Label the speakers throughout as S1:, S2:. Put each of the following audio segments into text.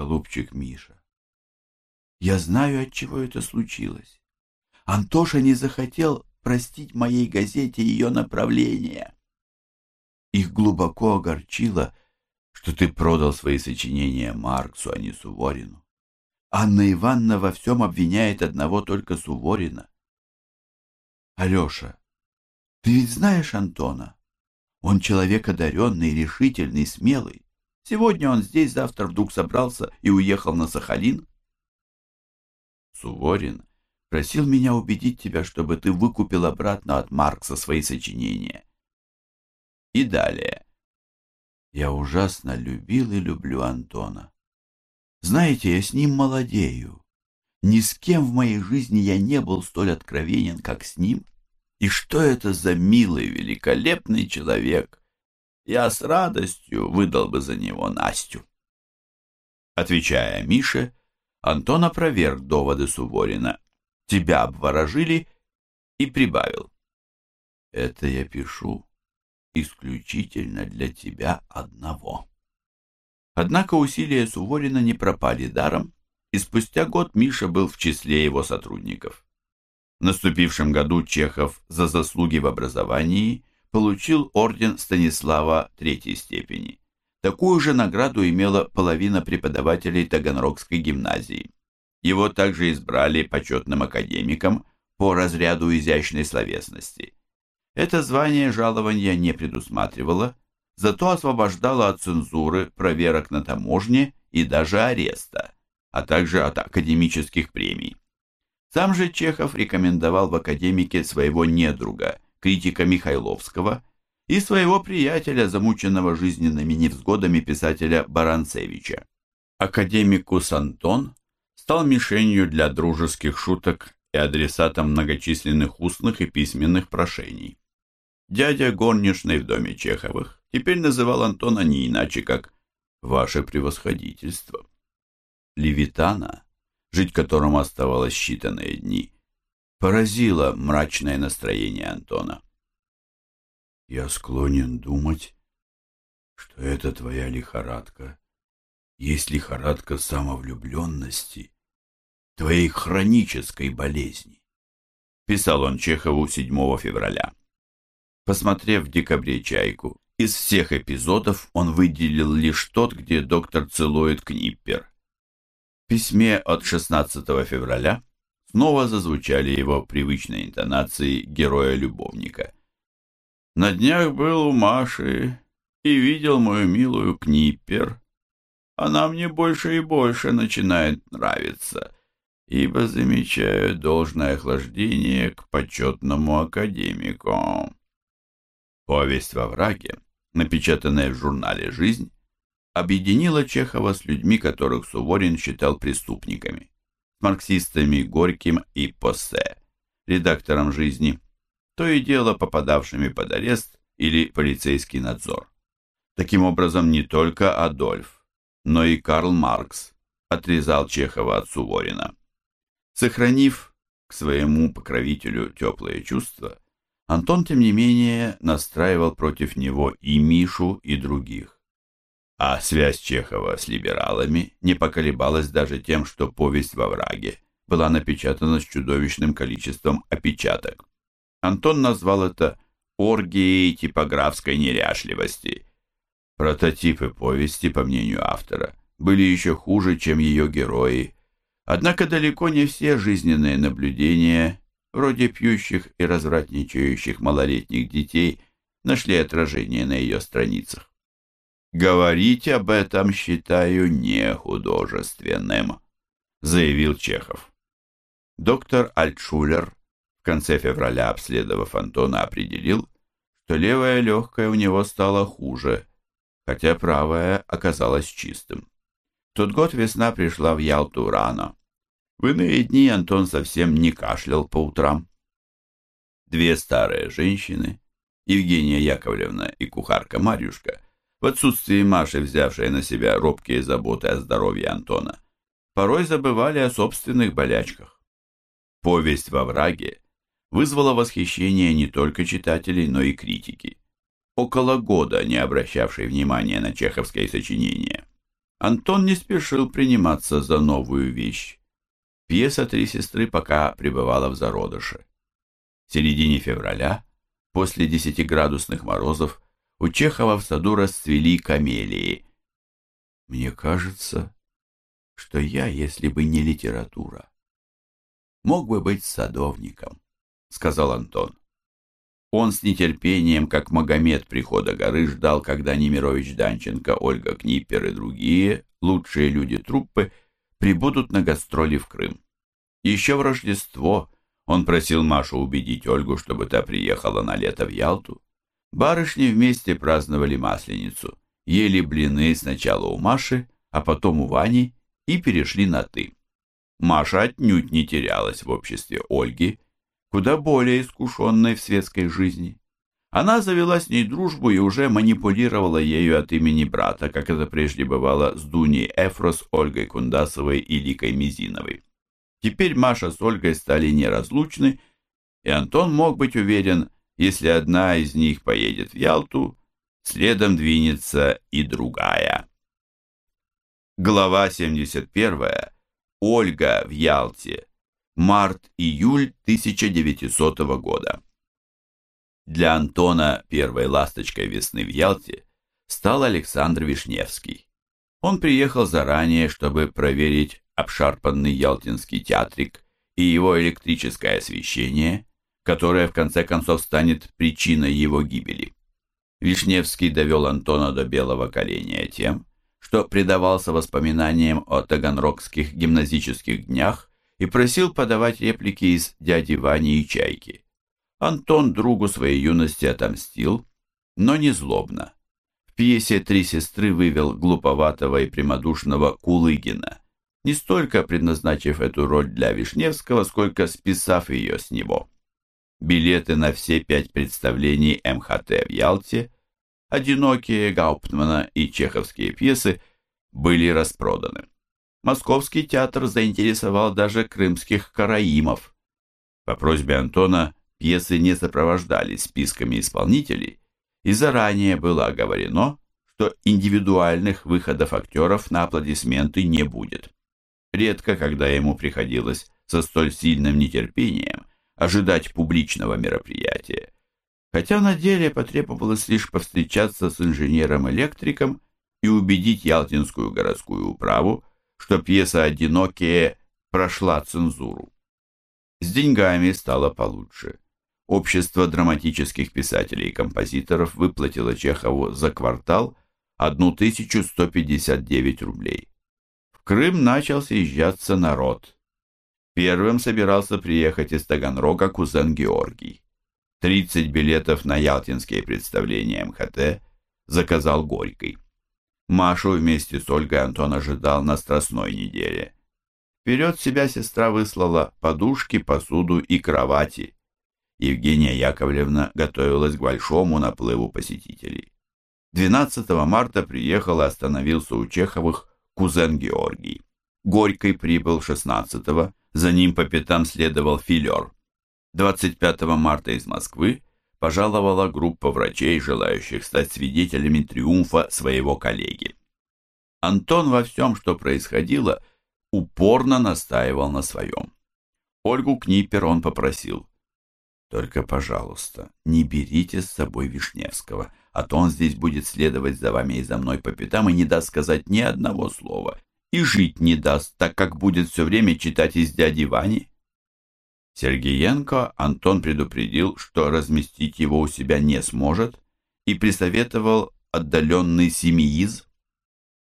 S1: Голубчик Миша, я знаю, от чего это случилось. Антоша не захотел простить моей газете ее направление. Их глубоко огорчило, что ты продал свои сочинения Марксу, а не Суворину. Анна Ивановна во всем обвиняет одного только Суворина. Алеша, ты ведь знаешь Антона? Он человек одаренный, решительный, смелый. Сегодня он здесь, завтра вдруг собрался и уехал на Сахалин. Суворин просил меня убедить тебя, чтобы ты выкупил обратно от Маркса свои сочинения. И далее. Я ужасно любил и люблю Антона. Знаете, я с ним молодею. Ни с кем в моей жизни я не был столь откровенен, как с ним. И что это за милый, великолепный человек? Я с радостью выдал бы за него Настю. Отвечая Мише, Антон опроверг доводы Суворина. Тебя обворожили и прибавил. Это я пишу исключительно для тебя одного. Однако усилия Суворина не пропали даром, и спустя год Миша был в числе его сотрудников. В наступившем году Чехов за заслуги в образовании получил орден Станислава третьей степени. Такую же награду имела половина преподавателей Таганрогской гимназии. Его также избрали почетным академиком по разряду изящной словесности. Это звание жалования не предусматривало, зато освобождало от цензуры, проверок на таможне и даже ареста, а также от академических премий. Сам же Чехов рекомендовал в академике своего недруга, критика Михайловского, и своего приятеля, замученного жизненными невзгодами писателя Баранцевича. Академикус Антон стал мишенью для дружеских шуток и адресатом многочисленных устных и письменных прошений. Дядя горничной в доме Чеховых теперь называл Антона не иначе, как «Ваше превосходительство». Левитана, жить которому оставалось считанные дни, поразило мрачное настроение Антона. Я склонен думать, что это твоя лихорадка есть лихорадка самовлюбленности, твоей хронической болезни. Писал он Чехову 7 февраля. Посмотрев в декабре «Чайку», из всех эпизодов он выделил лишь тот, где доктор целует Книппер. В письме от 16 февраля снова зазвучали его привычные интонации героя-любовника – на днях был у Маши и видел мою милую Книппер. Она мне больше и больше начинает нравиться, ибо замечаю должное охлаждение к почетному академику. Повесть во враге, напечатанная в журнале «Жизнь», объединила Чехова с людьми, которых Суворин считал преступниками, марксистами Горьким и Поссе, редактором «Жизни», то и дело попадавшими под арест или полицейский надзор. Таким образом, не только Адольф, но и Карл Маркс отрезал Чехова от Суворина. Сохранив к своему покровителю теплые чувства, Антон, тем не менее, настраивал против него и Мишу, и других. А связь Чехова с либералами не поколебалась даже тем, что повесть во враге была напечатана с чудовищным количеством опечаток. Антон назвал это оргией типографской неряшливости. Прототипы повести, по мнению автора, были еще хуже, чем ее герои. Однако далеко не все жизненные наблюдения, вроде пьющих и развратничающих малолетних детей, нашли отражение на ее страницах. «Говорить об этом считаю нехудожественным», заявил Чехов. Доктор Альтшулер в конце февраля, обследовав Антона, определил, что левая легкая у него стала хуже, хотя правая оказалась чистым. В тот год весна пришла в Ялту рано. В иные дни Антон совсем не кашлял по утрам. Две старые женщины, Евгения Яковлевна и кухарка Марьюшка, в отсутствие Маши, взявшей на себя робкие заботы о здоровье Антона, порой забывали о собственных болячках. Повесть во враге вызвало восхищение не только читателей, но и критики. Около года не обращавшей внимания на чеховское сочинение. Антон не спешил приниматься за новую вещь. Пьеса «Три сестры» пока пребывала в зародыше. В середине февраля, после десятиградусных морозов, у Чехова в саду расцвели камелии. Мне кажется, что я, если бы не литература, мог бы быть садовником, сказал Антон. Он с нетерпением, как Магомед прихода горы, ждал, когда Немирович Данченко, Ольга Книппер и другие, лучшие люди труппы, прибудут на гастроли в Крым. Еще в Рождество он просил Машу убедить Ольгу, чтобы та приехала на лето в Ялту. Барышни вместе праздновали Масленицу, ели блины сначала у Маши, а потом у Вани и перешли на «ты». Маша отнюдь не терялась в обществе Ольги, куда более искушенной в светской жизни. Она завела с ней дружбу и уже манипулировала ею от имени брата, как это прежде бывало с Дуней Эфрос, Ольгой Кундасовой и Ликой Мизиновой. Теперь Маша с Ольгой стали неразлучны, и Антон мог быть уверен, если одна из них поедет в Ялту, следом двинется и другая. Глава 71. Ольга в Ялте март-июль 1900 года. Для Антона первой ласточкой весны в Ялте стал Александр Вишневский. Он приехал заранее, чтобы проверить обшарпанный ялтинский театрик и его электрическое освещение, которое в конце концов станет причиной его гибели. Вишневский довел Антона до белого коленя тем, что предавался воспоминаниям о таганрогских гимназических днях и просил подавать реплики из «Дяди Вани и Чайки». Антон другу своей юности отомстил, но не злобно. В пьесе «Три сестры» вывел глуповатого и прямодушного Кулыгина, не столько предназначив эту роль для Вишневского, сколько списав ее с него. Билеты на все пять представлений МХТ в Ялте, одинокие Гауптмана и чеховские пьесы были распроданы. Московский театр заинтересовал даже крымских караимов. По просьбе Антона пьесы не сопровождались списками исполнителей, и заранее было оговорено, что индивидуальных выходов актеров на аплодисменты не будет. Редко, когда ему приходилось со столь сильным нетерпением ожидать публичного мероприятия, хотя на деле потребовалось лишь повстречаться с инженером-электриком и убедить Ялтинскую городскую управу, что пьеса «Одинокие» прошла цензуру. С деньгами стало получше. Общество драматических писателей и композиторов выплатило Чехову за квартал 1159 рублей. В Крым начал съезжаться народ. Первым собирался приехать из Таганрога кузен Георгий. 30 билетов на ялтинские представления МХТ заказал Горький. Машу вместе с Ольгой Антон ожидал на страстной неделе. Вперед себя сестра выслала подушки, посуду и кровати. Евгения Яковлевна готовилась к большому наплыву посетителей. 12 марта приехал и остановился у Чеховых кузен Георгий. Горький прибыл 16-го, за ним по пятам следовал филер. 25 марта из Москвы пожаловала группа врачей, желающих стать свидетелями триумфа своего коллеги. Антон во всем, что происходило, упорно настаивал на своем. Ольгу Книпер он попросил. «Только, пожалуйста, не берите с собой Вишневского, а то он здесь будет следовать за вами и за мной по пятам и не даст сказать ни одного слова, и жить не даст, так как будет все время читать из дяди Вани. Сергеенко Антон предупредил, что разместить его у себя не сможет, и присоветовал отдаленный семииз.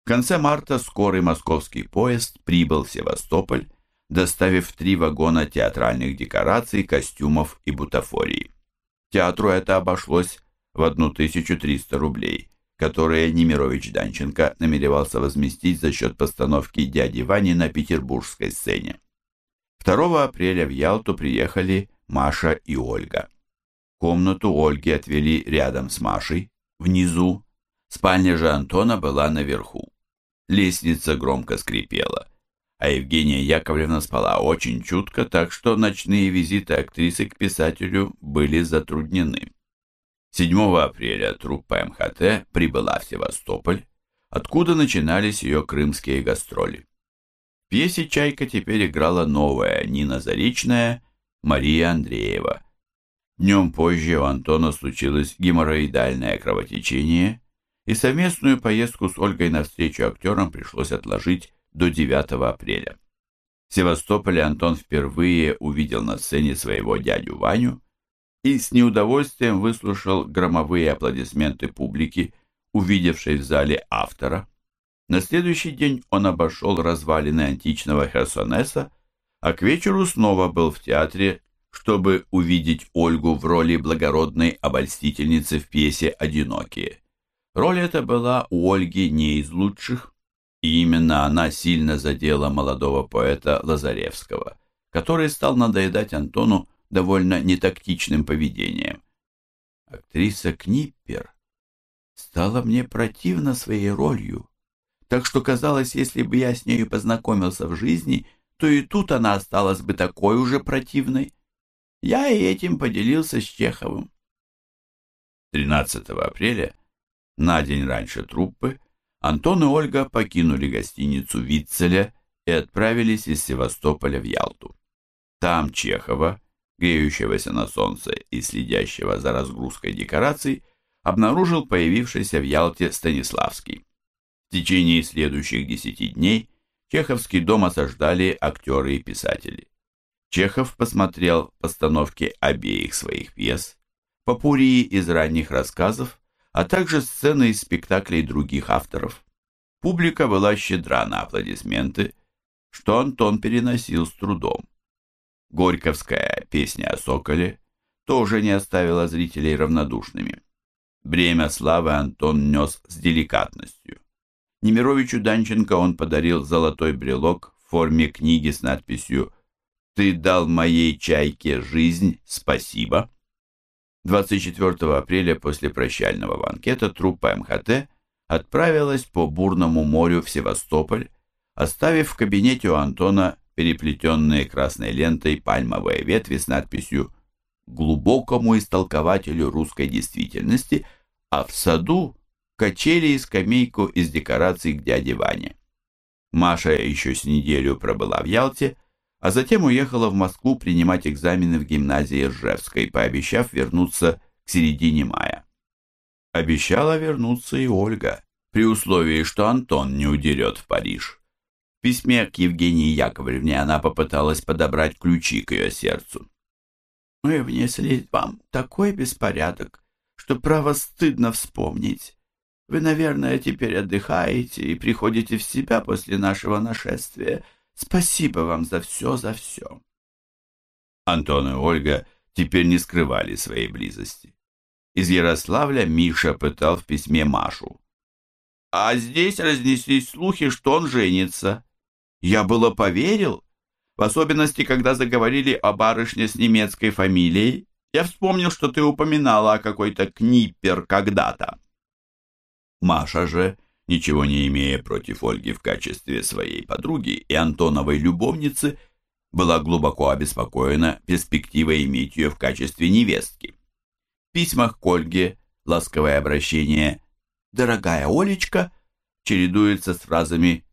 S1: В конце марта скорый московский поезд прибыл в Севастополь, доставив три вагона театральных декораций, костюмов и бутафории. Театру это обошлось в 1300 рублей, которые Немирович Данченко намеревался возместить за счет постановки «Дяди Вани» на петербургской сцене. 2 апреля в Ялту приехали Маша и Ольга. Комнату Ольги отвели рядом с Машей, внизу. Спальня же Антона была наверху. Лестница громко скрипела, а Евгения Яковлевна спала очень чутко, так что ночные визиты актрисы к писателю были затруднены. 7 апреля труппа МХТ прибыла в Севастополь. откуда начинались ее крымские гастроли. В пьесе «Чайка» теперь играла новая Нина Заречная, Мария Андреева. Днем позже у Антона случилось геморроидальное кровотечение, и совместную поездку с Ольгой навстречу актерам пришлось отложить до 9 апреля. В Севастополе Антон впервые увидел на сцене своего дядю Ваню и с неудовольствием выслушал громовые аплодисменты публики, увидевшей в зале автора. На следующий день он обошел развалины античного Херсонеса, а к вечеру снова был в театре, чтобы увидеть Ольгу в роли благородной обольстительницы в пьесе «Одинокие». Роль эта была у Ольги не из лучших, и именно она сильно задела молодого поэта Лазаревского, который стал надоедать Антону довольно нетактичным поведением. Актриса Книппер стала мне противна своей ролью, так что казалось, если бы я с нею познакомился в жизни, то и тут она осталась бы такой уже противной. Я и этим поделился с Чеховым. 13 апреля, на день раньше труппы, Антон и Ольга покинули гостиницу Витцеля и отправились из Севастополя в Ялту. Там Чехова, греющегося на солнце и следящего за разгрузкой декораций, обнаружил появившийся в Ялте Станиславский. В течение следующих десяти дней Чеховский дом осаждали актеры и писатели. Чехов посмотрел постановки обеих своих пьес, попурии из ранних рассказов, а также сцены из спектаклей других авторов. Публика была щедра на аплодисменты, что Антон переносил с трудом. Горьковская песня о соколе тоже не оставила зрителей равнодушными. Бремя славы Антон нес с деликатностью. Немировичу Данченко он подарил золотой брелок в форме книги с надписью «Ты дал моей чайке жизнь, спасибо». 24 апреля после прощального банкета труппа МХТ отправилась по бурному морю в Севастополь, оставив в кабинете у Антона переплетенные красной лентой пальмовые ветви с надписью «Глубокому истолкователю русской действительности», а в саду качели и скамейку из декораций к дяде Ване. Маша еще с неделю пробыла в Ялте, а затем уехала в Москву принимать экзамены в гимназии Ржевской, пообещав вернуться к середине мая. Обещала вернуться и Ольга, при условии, что Антон не удерет в Париж. В письме к Евгении Яковлевне она попыталась подобрать ключи к ее сердцу. «Мы внесли вам такой беспорядок, что право стыдно вспомнить. Вы, наверное, теперь отдыхаете и приходите в себя после нашего нашествия. Спасибо вам за все, за все». Антон и Ольга теперь не скрывали своей близости. Из Ярославля Миша пытал в письме Машу. «А здесь разнеслись слухи, что он женится. Я было поверил, в особенности, когда заговорили о барышне с немецкой фамилией. Я вспомнил, что ты упоминала о какой-то Книппер когда-то. Маша же, ничего не имея против Ольги в качестве своей подруги и Антоновой любовницы, была глубоко обеспокоена перспективой иметь ее в качестве невестки. В письмах к Ольге ласковое обращение «Дорогая Олечка» чередуется с фразами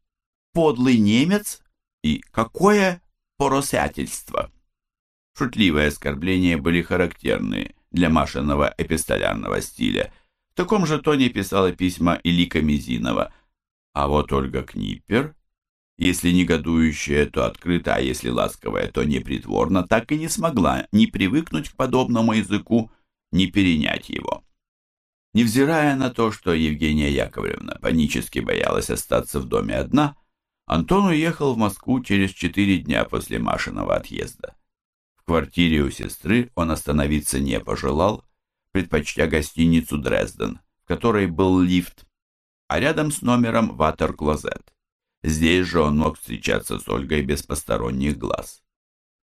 S1: подлый немец и какое поросятельство. Шутливые оскорбления были характерны для Машиного эпистолярного стиля. В таком же тоне писала письма и Лика Мизинова. А вот Ольга Книппер, если негодующая, то открыто, а если ласковая, то непритворно, так и не смогла ни привыкнуть к подобному языку, ни перенять его. Невзирая на то, что Евгения Яковлевна панически боялась остаться в доме одна, Антон уехал в Москву через четыре дня после Машиного отъезда. В квартире у сестры он остановиться не пожелал, предпочтя гостиницу «Дрезден», в которой был лифт, а рядом с номером «Ватер-клозет». Здесь же он мог встречаться с Ольгой без посторонних глаз.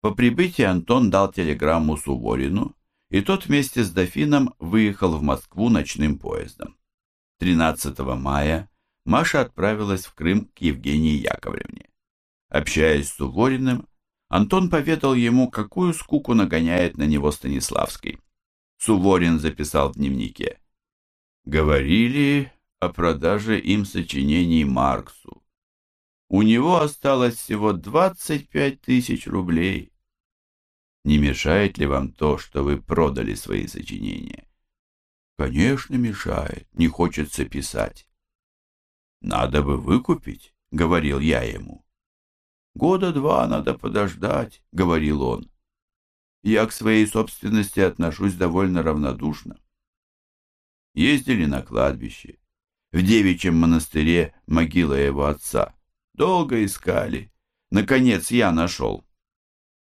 S1: По прибытии Антон дал телеграмму Суворину, и тот вместе с дофином выехал в Москву ночным поездом. 13 мая Маша отправилась в Крым к Евгении Яковлевне. Общаясь с Сувориным, Антон поведал ему, какую скуку нагоняет на него Станиславский. Суворин записал в дневнике. «Говорили, о продаже им сочинений Марксу. У него осталось всего 25 тысяч рублей. Не мешает ли вам то, что вы продали свои сочинения? Конечно, мешает. Не хочется писать. Надо бы выкупить, говорил я ему. Года два надо подождать, говорил он. Я к своей собственности отношусь довольно равнодушно. Ездили на кладбище. В девичьем монастыре могила его отца. Долго искали. Наконец я нашел.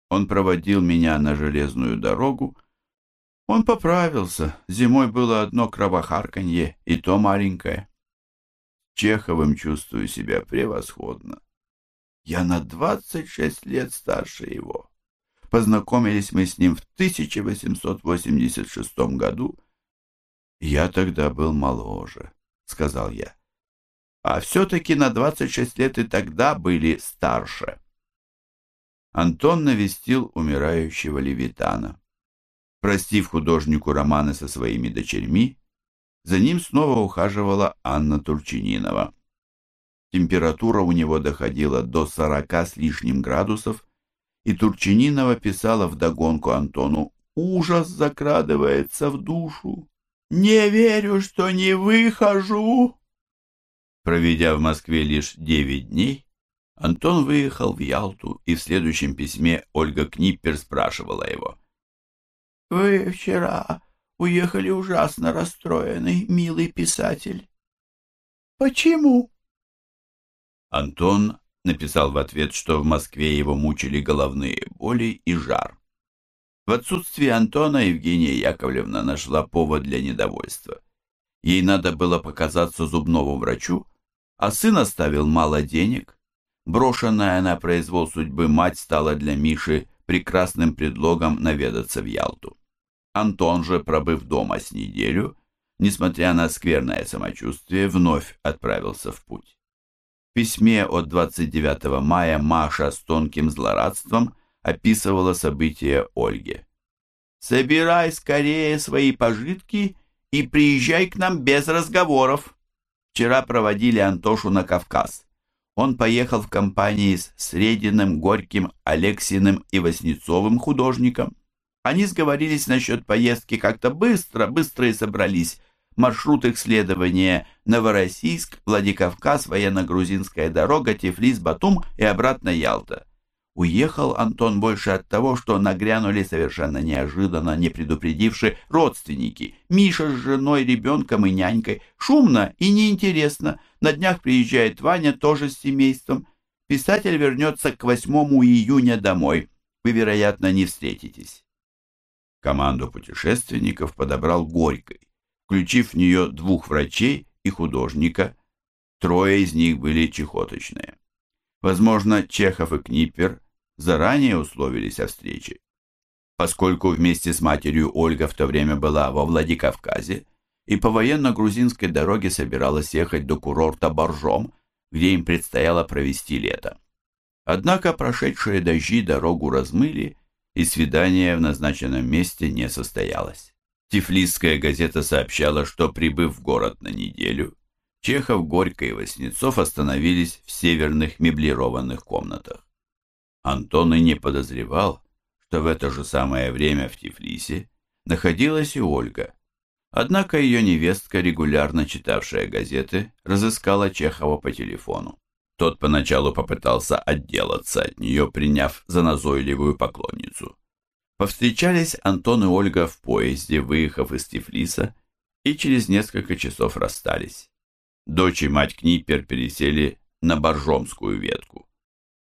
S1: Он проводил меня на железную дорогу. Он поправился. Зимой было одно кровохарканье, и то маленькое. Чеховым чувствую себя превосходно. Я на 26 лет старше его. Познакомились мы с ним в 1886 году. Я тогда был моложе, сказал я. А все-таки на 26 лет и тогда были старше. Антон навестил умирающего Левитана. Простив художнику романы со своими дочерьми, за ним снова ухаживала Анна Турчининова. Температура у него доходила до сорока с лишним градусов, и Турчининова писала вдогонку Антону «Ужас закрадывается в душу! Не верю, что не выхожу!» Проведя в Москве лишь девять дней, Антон выехал в Ялту, и в следующем письме Ольга Книппер спрашивала его. «Вы вчера уехали ужасно расстроенный, милый писатель. Почему?» Антон написал в ответ, что в Москве его мучили головные боли и жар. В отсутствие Антона Евгения Яковлевна нашла повод для недовольства. Ей надо было показаться зубному врачу, а сын оставил мало денег. Брошенная на произвол судьбы мать стала для Миши прекрасным предлогом наведаться в Ялту. Антон же, пробыв дома с неделю, несмотря на скверное самочувствие, вновь отправился в путь. В письме от 29 мая Маша с тонким злорадством описывала события Ольге. «Собирай скорее свои пожитки и приезжай к нам без разговоров. Вчера проводили Антошу на Кавказ. Он поехал в компании с Срединым, Горьким, Алексиным и Васнецовым художником. Они сговорились насчет поездки как-то быстро, быстро и собрались маршрут их следования Новороссийск, Владикавказ, военно-грузинская дорога, Тифлис, Батум и обратно Ялта. Уехал Антон больше от того, что нагрянули совершенно неожиданно, не предупредивши родственники. Миша с женой, ребенком и нянькой. Шумно и неинтересно. На днях приезжает Ваня тоже с семейством. Писатель вернется к 8 июня домой. Вы, вероятно, не встретитесь. Команду путешественников подобрал Горькой включив в нее двух врачей и художника. Трое из них были чехоточные. Возможно, Чехов и Книпер заранее условились о встрече. Поскольку вместе с матерью Ольга в то время была во Владикавказе и по военно-грузинской дороге собиралась ехать до курорта Боржом, где им предстояло провести лето. Однако прошедшие дожди дорогу размыли, и свидание в назначенном месте не состоялось. Тифлисская газета сообщала, что, прибыв в город на неделю, Чехов, Горько и Васнецов остановились в северных меблированных комнатах. Антон и не подозревал, что в это же самое время в Тифлисе находилась и Ольга. Однако ее невестка, регулярно читавшая газеты, разыскала Чехова по телефону. Тот поначалу попытался отделаться от нее, приняв за назойливую поклонницу. Повстречались Антон и Ольга в поезде, выехав из Тифлиса, и через несколько часов расстались. Дочь и мать Книпер пересели на Боржомскую ветку.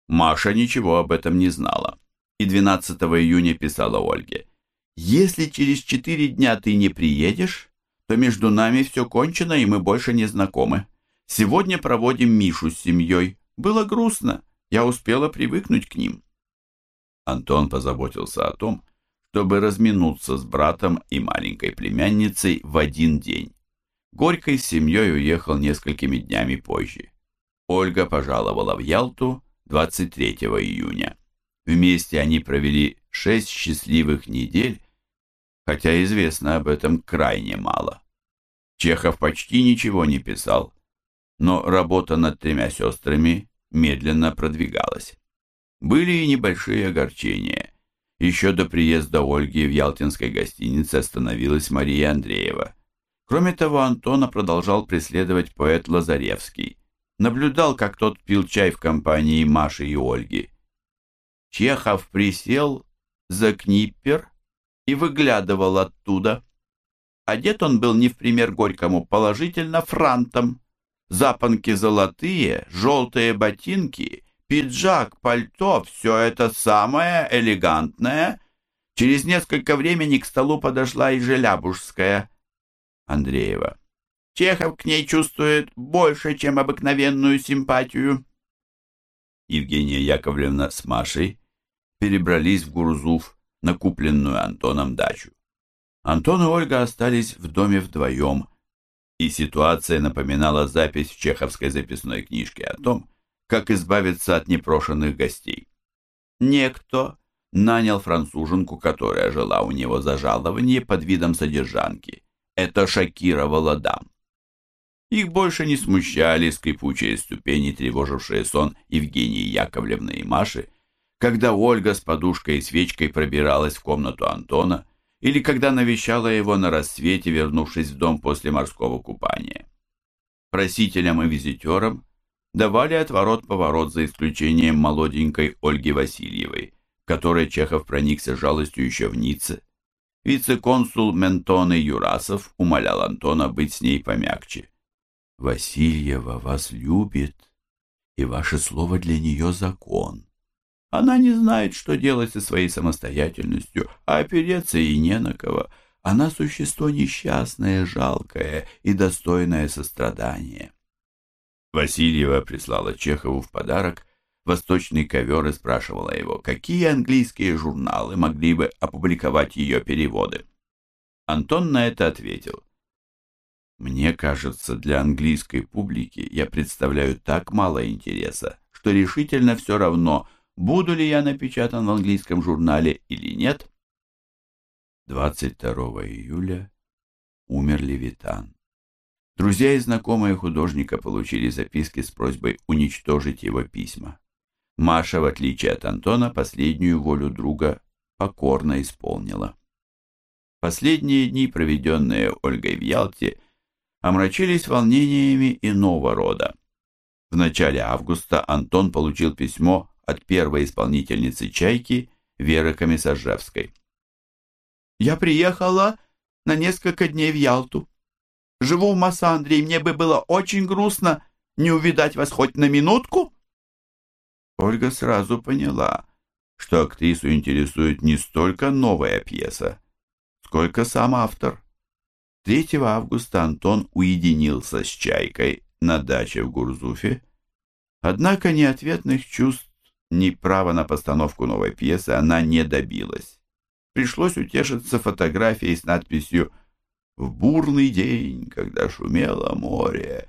S1: Маша ничего об этом не знала, и 12 июня писала Ольге, «Если через четыре дня ты не приедешь, то между нами все кончено, и мы больше не знакомы. Сегодня проводим Мишу с семьей. Было грустно, я успела привыкнуть к ним». Антон позаботился о том, чтобы разминуться с братом и маленькой племянницей в один день. Горькой с семьей уехал несколькими днями позже. Ольга пожаловала в Ялту 23 июня. Вместе они провели шесть счастливых недель, хотя известно об этом крайне мало. Чехов почти ничего не писал, но работа над тремя сестрами медленно продвигалась. Были и небольшие огорчения. Еще до приезда Ольги в Ялтинской гостинице остановилась Мария Андреева. Кроме того, Антона продолжал преследовать поэт Лазаревский. Наблюдал, как тот пил чай в компании Маши и Ольги. Чехов присел за книппер и выглядывал оттуда. Одет он был не в пример Горькому, положительно франтом. Запонки золотые, желтые ботинки, пиджак, пальто — все это самое элегантное. Через несколько времени к столу подошла и Желябужская. Андреева. Чехов к ней чувствует больше, чем обыкновенную симпатию. Евгения Яковлевна с Машей перебрались в Гурзуф на купленную Антоном дачу. Антон и Ольга остались в доме вдвоем, и ситуация напоминала запись в чеховской записной книжке о том, как избавиться от непрошенных гостей. Некто нанял француженку, которая жила у него за жалование под видом содержанки. Это шокировало дам. Их больше не смущали скрипучие ступени, тревожившие сон Евгении Яковлевны и Маши, когда Ольга с подушкой и свечкой пробиралась в комнату Антона или когда навещала его на рассвете, вернувшись в дом после морского купания. Просителям и визитерам давали отворот-поворот за исключением молоденькой Ольги Васильевой, которой Чехов проникся жалостью еще в Ницце. Вице-консул Ментоны Юрасов умолял Антона быть с ней помягче. «Васильева вас любит, и ваше слово для нее закон. Она не знает, что делать со своей самостоятельностью, а опереться и не на кого. Она существо несчастное, жалкое и достойное сострадания. Васильева прислала Чехову в подарок восточный ковер и спрашивала его, какие английские журналы могли бы опубликовать ее переводы. Антон на это ответил. «Мне кажется, для английской публики я представляю так мало интереса, что решительно все равно, буду ли я напечатан в английском журнале или нет. 22 июля умер Левитан. Друзья и знакомые художника получили записки с просьбой уничтожить его письма. Маша, в отличие от Антона, последнюю волю друга покорно исполнила. Последние дни, проведенные Ольгой в Ялте, омрачились волнениями иного рода. В начале августа Антон получил письмо от первой исполнительницы «Чайки» Веры Комиссаржевской. «Я приехала на несколько дней в Ялту. Живу в Массандрии, мне бы было очень грустно не увидать вас хоть на минутку». Ольга сразу поняла, что актрису интересует не столько новая пьеса, сколько сам автор. 3 августа Антон уединился с Чайкой на даче в Гурзуфе, однако ни ответных чувств, ни права на постановку новой пьесы она не добилась. Пришлось утешиться фотографией с надписью «В бурный день, когда шумело море»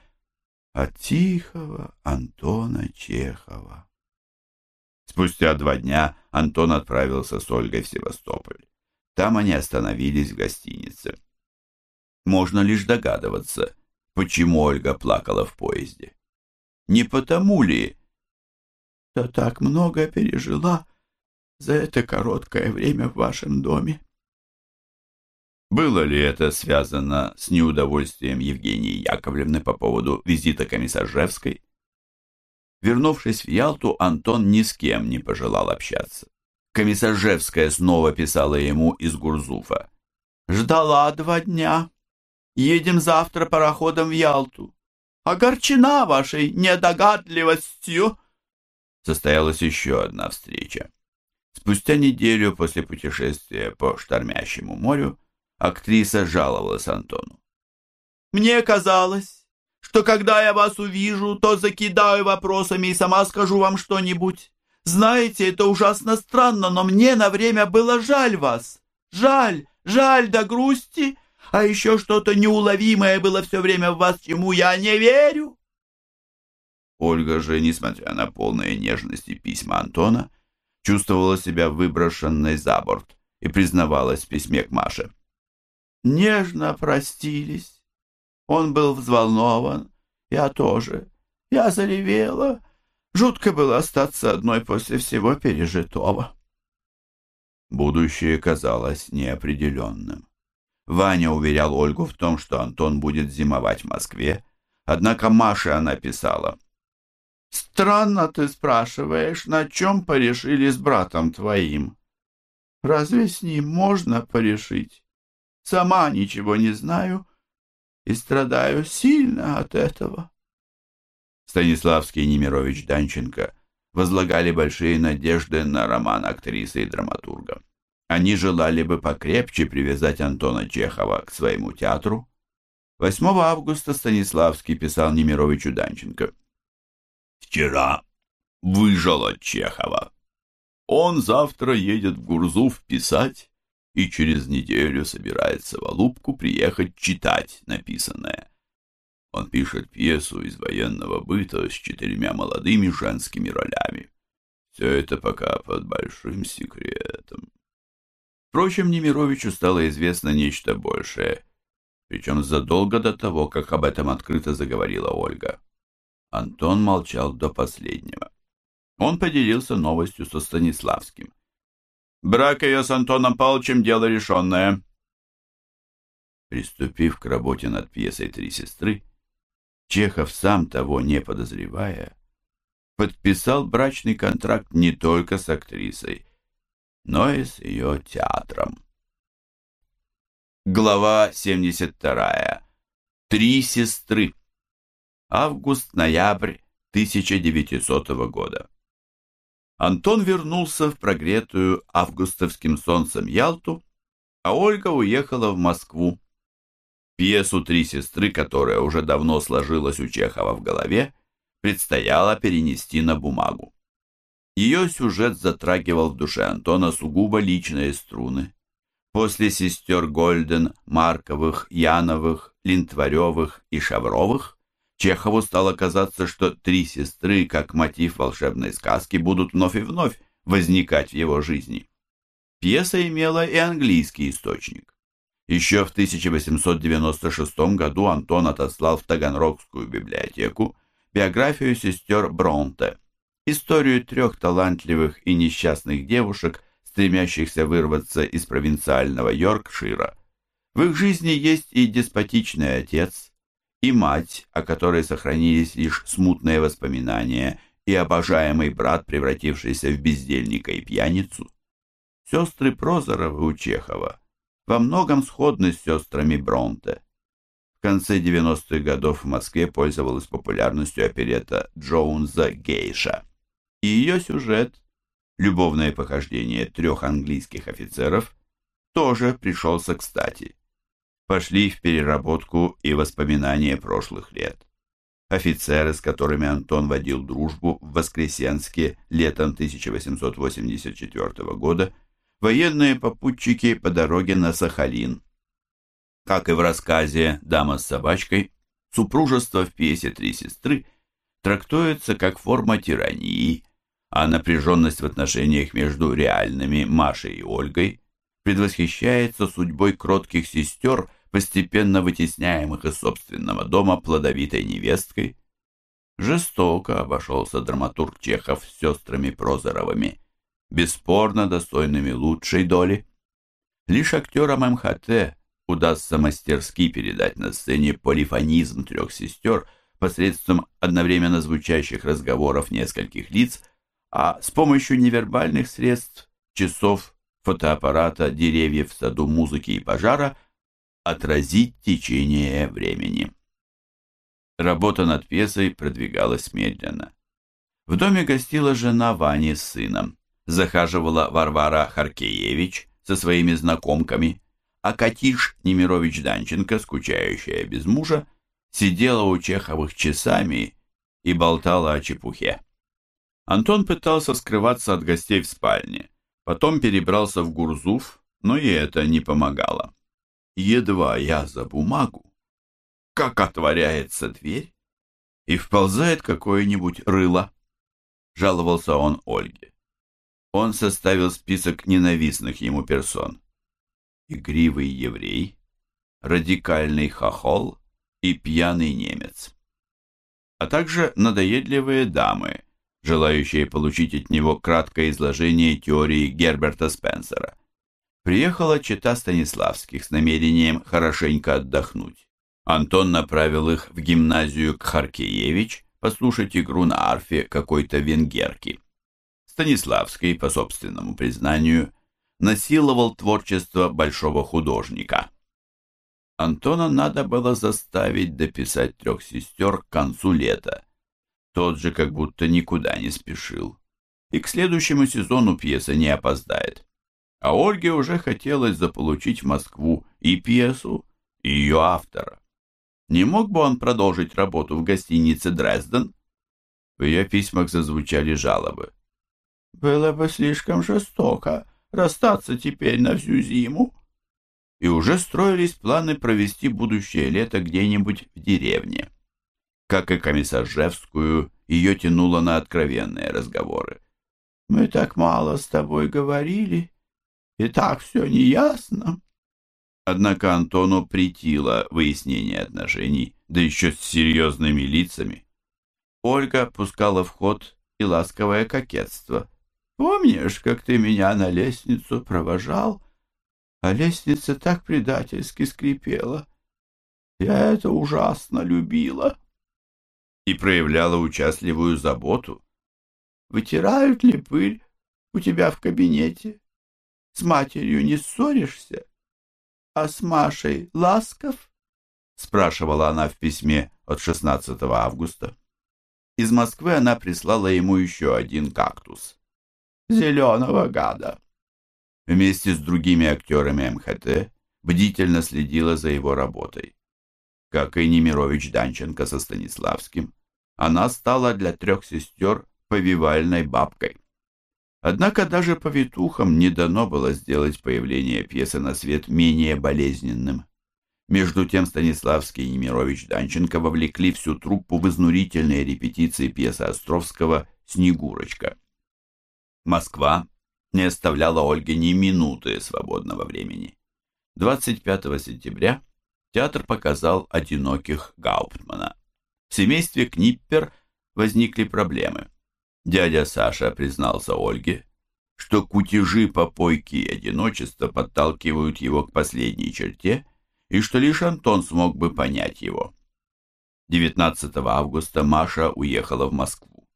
S1: от тихого Антона Чехова. Спустя два дня Антон отправился с Ольгой в Севастополь. Там они остановились в гостинице. Можно лишь догадываться, почему Ольга плакала в поезде. Не потому ли, что так много пережила за это короткое время в вашем доме. Было ли это связано с неудовольствием Евгении Яковлевны по поводу визита комиссаржевской? Вернувшись в Ялту, Антон ни с кем не пожелал общаться. Комиссаржевская снова писала ему из Гурзуфа. «Ждала два дня. Едем завтра пароходом в Ялту. Огорчена вашей недогадливостью состоялась еще одна встреча. Спустя неделю после путешествия по штормящему морю актриса жаловалась Антону. «Мне казалось, что когда я вас увижу, то закидаю вопросами и сама скажу вам что-нибудь. Знаете, это ужасно странно, но мне на время было жаль вас. Жаль, жаль до грусти, а еще что-то неуловимое было все время в вас, чему я не верю. Ольга же, несмотря на полные нежности письма Антона, чувствовала себя выброшенной за борт и признавалась в письме к Маше. «Нежно простились. Он был взволнован, я тоже. Я заревела. Жутко было остаться одной после всего пережитого. Будущее казалось неопределенным. Ваня уверял Ольгу в том, что Антон будет зимовать в Москве, однако Маше она писала. «Странно ты спрашиваешь, на чем порешили с братом твоим? Разве с ним можно порешить? Сама ничего не знаю и страдаю сильно от этого». Станиславский и Немирович Данченко возлагали большие надежды на роман актрисы и драматурга. Они желали бы покрепче привязать Антона Чехова к своему театру. 8 августа Станиславский писал Немировичу Данченко. «Вчера выжил от Чехова. Он завтра едет в Гурзуф писать и через неделю собирается в Алубку приехать читать написанное. Он пишет пьесу из военного быта с четырьмя молодыми женскими ролями. Все это пока под большим секретом. Впрочем, Немировичу стало известно нечто большее, причем задолго до того, как об этом открыто заговорила Ольга. Антон молчал до последнего. Он поделился новостью со Станиславским. «Брак ее с Антоном Павловичем – дело решенное». Приступив к работе над пьесой «Три сестры», Чехов, сам того не подозревая, подписал брачный контракт не только с актрисой, но и с ее театром. Глава 72. Три сестры. Август-ноябрь 1900 года. Антон вернулся в прогретую августовским солнцем Ялту, а Ольга уехала в Москву Пьесу «Три сестры», которая уже давно сложилась у Чехова в голове, предстояло перенести на бумагу. Ее сюжет затрагивал в душе Антона сугубо личные струны. После сестер Гольден, Марковых, Яновых, Линтваревых и Шавровых Чехову стало казаться, что три сестры, как мотив волшебной сказки, будут вновь и вновь возникать в его жизни. Пьеса имела и английский источник. Еще в 1896 году Антон отослал в Таганрогскую библиотеку биографию сестер Бронте, историю трех талантливых и несчастных девушек, стремящихся вырваться из провинциального Йоркшира. В их жизни есть и деспотичный отец, и мать, о которой сохранились лишь смутные воспоминания, и обожаемый брат, превратившийся в бездельника и пьяницу. Сестры Прозоровы у Чехова – во многом сходны с сестрами Бронте. В конце 90-х годов в Москве пользовалась популярностью оперета Джоунза «Гейша». И ее сюжет, любовное похождение трех английских офицеров, тоже пришелся кстати. Пошли в переработку и воспоминания прошлых лет. Офицеры, с которыми Антон водил дружбу в Воскресенске летом 1884 года, военные попутчики по дороге на Сахалин. Как и в рассказе «Дама с собачкой», супружество в пьесе «Три сестры» трактуется как форма тирании, а напряженность в отношениях между реальными Машей и Ольгой предвосхищается судьбой кротких сестер, постепенно вытесняемых из собственного дома плодовитой невесткой. Жестоко обошелся драматург Чехов с сестрами Прозоровыми – бесспорно достойными лучшей доли. Лишь актерам МХТ удастся мастерски передать на сцене полифонизм трех сестер посредством одновременно звучащих разговоров нескольких лиц, а с помощью невербальных средств, часов, фотоаппарата, деревьев в саду, музыки и пожара отразить течение времени. Работа над пьесой продвигалась медленно. В доме гостила жена Вани с сыном захаживала Варвара Харкеевич со своими знакомками, а Катиш Немирович-Данченко, скучающая без мужа, сидела у Чеховых часами и болтала о чепухе. Антон пытался скрываться от гостей в спальне, потом перебрался в Гурзуф, но и это не помогало. Едва я за бумагу, как отворяется дверь, и вползает какое-нибудь рыло, жаловался он Ольге он составил список ненавистных ему персон. Игривый еврей, радикальный хохол, и пьяный немец. А также надоедливые дамы, желающие получить от него краткое изложение теории Герберта Спенсера. Приехала чита Станиславских с намерением хорошенько отдохнуть. Антон направил их в гимназию Кхаркеевич послушать игру на арфе какой-то венгерки. Станиславский, по собственному признанию, насиловал творчество большого художника. Антона надо было заставить дописать трех сестер к концу лета. Тот же как будто никуда не спешил. И к следующему сезону пьеса не опоздает. А Ольге уже хотелось заполучить в Москву и пьесу, и ее автора. Не мог бы он продолжить работу в гостинице «Дрезден»? В ее письмах зазвучали жалобы. «Было бы слишком жестоко расстаться теперь на всю зиму». И уже строились планы провести будущее лето где-нибудь в деревне. Как и комиссаржевскую, ее тянуло на откровенные разговоры. «Мы так мало с тобой говорили, и так все неясно». Однако Антону притило выяснение отношений, да еще с серьезными лицами. Ольга пускала в ход и ласковое кокетство. «Помнишь, как ты меня на лестницу провожал? А лестница так предательски скрипела. Я это ужасно любила» и проявляла участливую заботу. «Вытирают ли пыль у тебя в кабинете? С матерью не ссоришься?» «А с Машей ласков?» — спрашивала она в письме от 16 августа. Из Москвы она прислала ему еще один кактус. «Зеленого гада». Вместе с другими актерами МХТ бдительно следила за его работой. Как и Немирович Данченко со Станиславским, она стала для трех сестер повивальной бабкой. Однако даже повитухам не дано было сделать появление пьесы на свет менее болезненным. Между тем Станиславский и Немирович Данченко вовлекли всю труппу в изнурительные репетиции пьесы Островского «Снегурочка». Москва не оставляла Ольге ни минуты свободного времени. 25 сентября театр показал «Одиноких Гауптмана». В семействе Книппер возникли проблемы – Дядя Саша признался Ольге, что кутежи, попойки и одиночество подталкивают его к последней черте, и что лишь Антон смог бы понять его. 19 августа Маша уехала в Москву.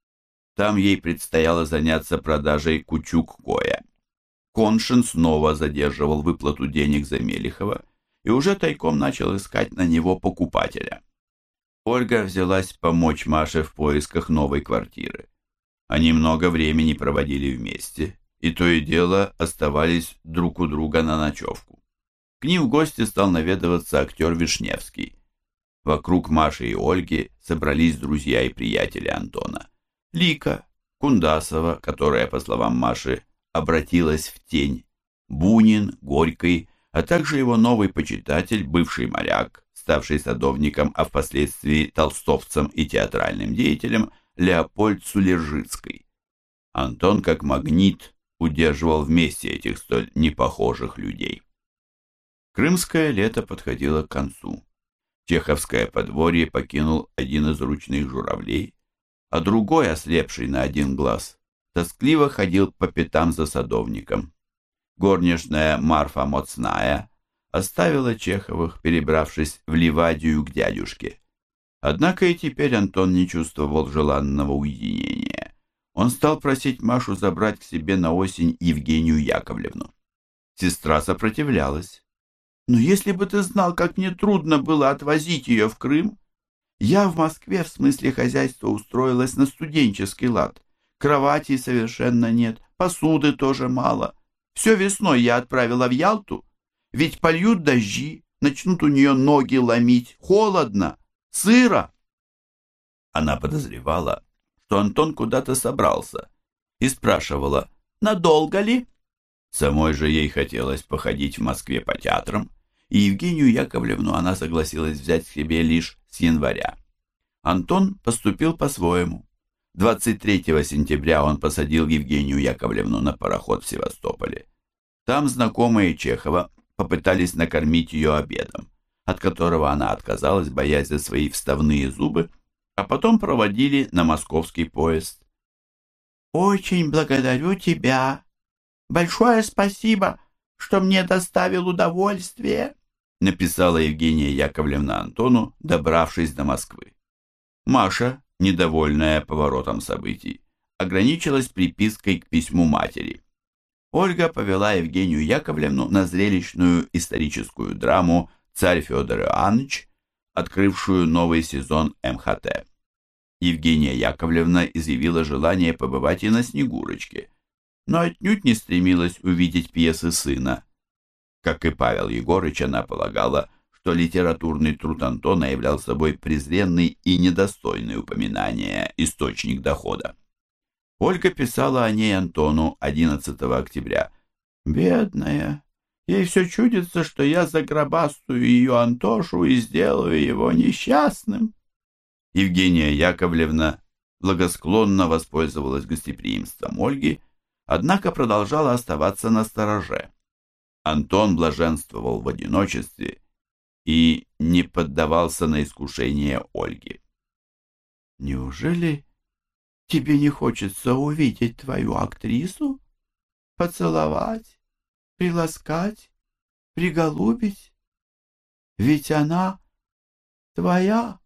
S1: Там ей предстояло заняться продажей кучук-коя. Коншин снова задерживал выплату денег за Мелихова и уже тайком начал искать на него покупателя. Ольга взялась помочь Маше в поисках новой квартиры. Они много времени проводили вместе, и то и дело оставались друг у друга на ночевку. К ним в гости стал наведываться актер Вишневский. Вокруг Маши и Ольги собрались друзья и приятели Антона. Лика, Кундасова, которая, по словам Маши, обратилась в тень, Бунин, Горький, а также его новый почитатель, бывший моряк, ставший садовником, а впоследствии толстовцем и театральным деятелем Леопольд Сулержицкой. Антон как магнит удерживал вместе этих столь непохожих людей. Крымское лето подходило к концу. Чеховское подворье покинул один из ручных журавлей, а другой, ослепший на один глаз, тоскливо ходил по пятам за садовником. Горничная Марфа Моцная оставила Чеховых, перебравшись в Ливадию к дядюшке. Однако и теперь Антон не чувствовал желанного уединения. Он стал просить Машу забрать к себе на осень Евгению Яковлевну. Сестра сопротивлялась. «Но если бы ты знал, как мне трудно было отвозить ее в Крым, я в Москве в смысле хозяйства устроилась на студенческий лад. Кровати совершенно нет, посуды тоже мало. Все весной я отправила в Ялту, ведь польют дожди, начнут у нее ноги ломить, холодно, сыро. Она подозревала, что Антон куда-то собрался, и спрашивала, надолго ли? Самой же ей хотелось походить в Москве по театрам, и Евгению Яковлевну она согласилась взять к себе лишь с января. Антон поступил по-своему. 23 сентября он посадил Евгению Яковлевну на пароход в Севастополе. Там знакомые Чехова попытались накормить ее обедом. От которого она отказалась, боясь за свои вставные зубы, а потом проводили на московский поезд.
S2: «Очень благодарю тебя. Большое спасибо, что мне доставил удовольствие»,
S1: написала Евгения Яковлевна Антону, добравшись до Москвы. Маша, недовольная поворотом событий, ограничилась припиской к письму матери. Ольга повела Евгению Яковлевну на зрелищную историческую драму «Царь Федор Иоаннович», открывшую новый сезон МХТ. Евгения Яковлевна изъявила желание побывать и на Снегурочке, но отнюдь не стремилась увидеть пьесы сына. Как и Павел Егорыч, она полагала, что литературный труд Антона являл собой презренный и недостойный упоминания источник дохода. Ольга писала о ней Антону 11 октября. «Бедная, ей все чудится, что я загробастую ее Антошу и сделаю его несчастным». Евгения Яковлевна благосклонно воспользовалась гостеприимством Ольги, однако продолжала оставаться на стороже. Антон блаженствовал в одиночестве и не поддавался на искушение Ольги.
S2: «Неужели тебе не хочется увидеть твою актрису? Поцеловать, приласкать, приголубить? Ведь она твоя!»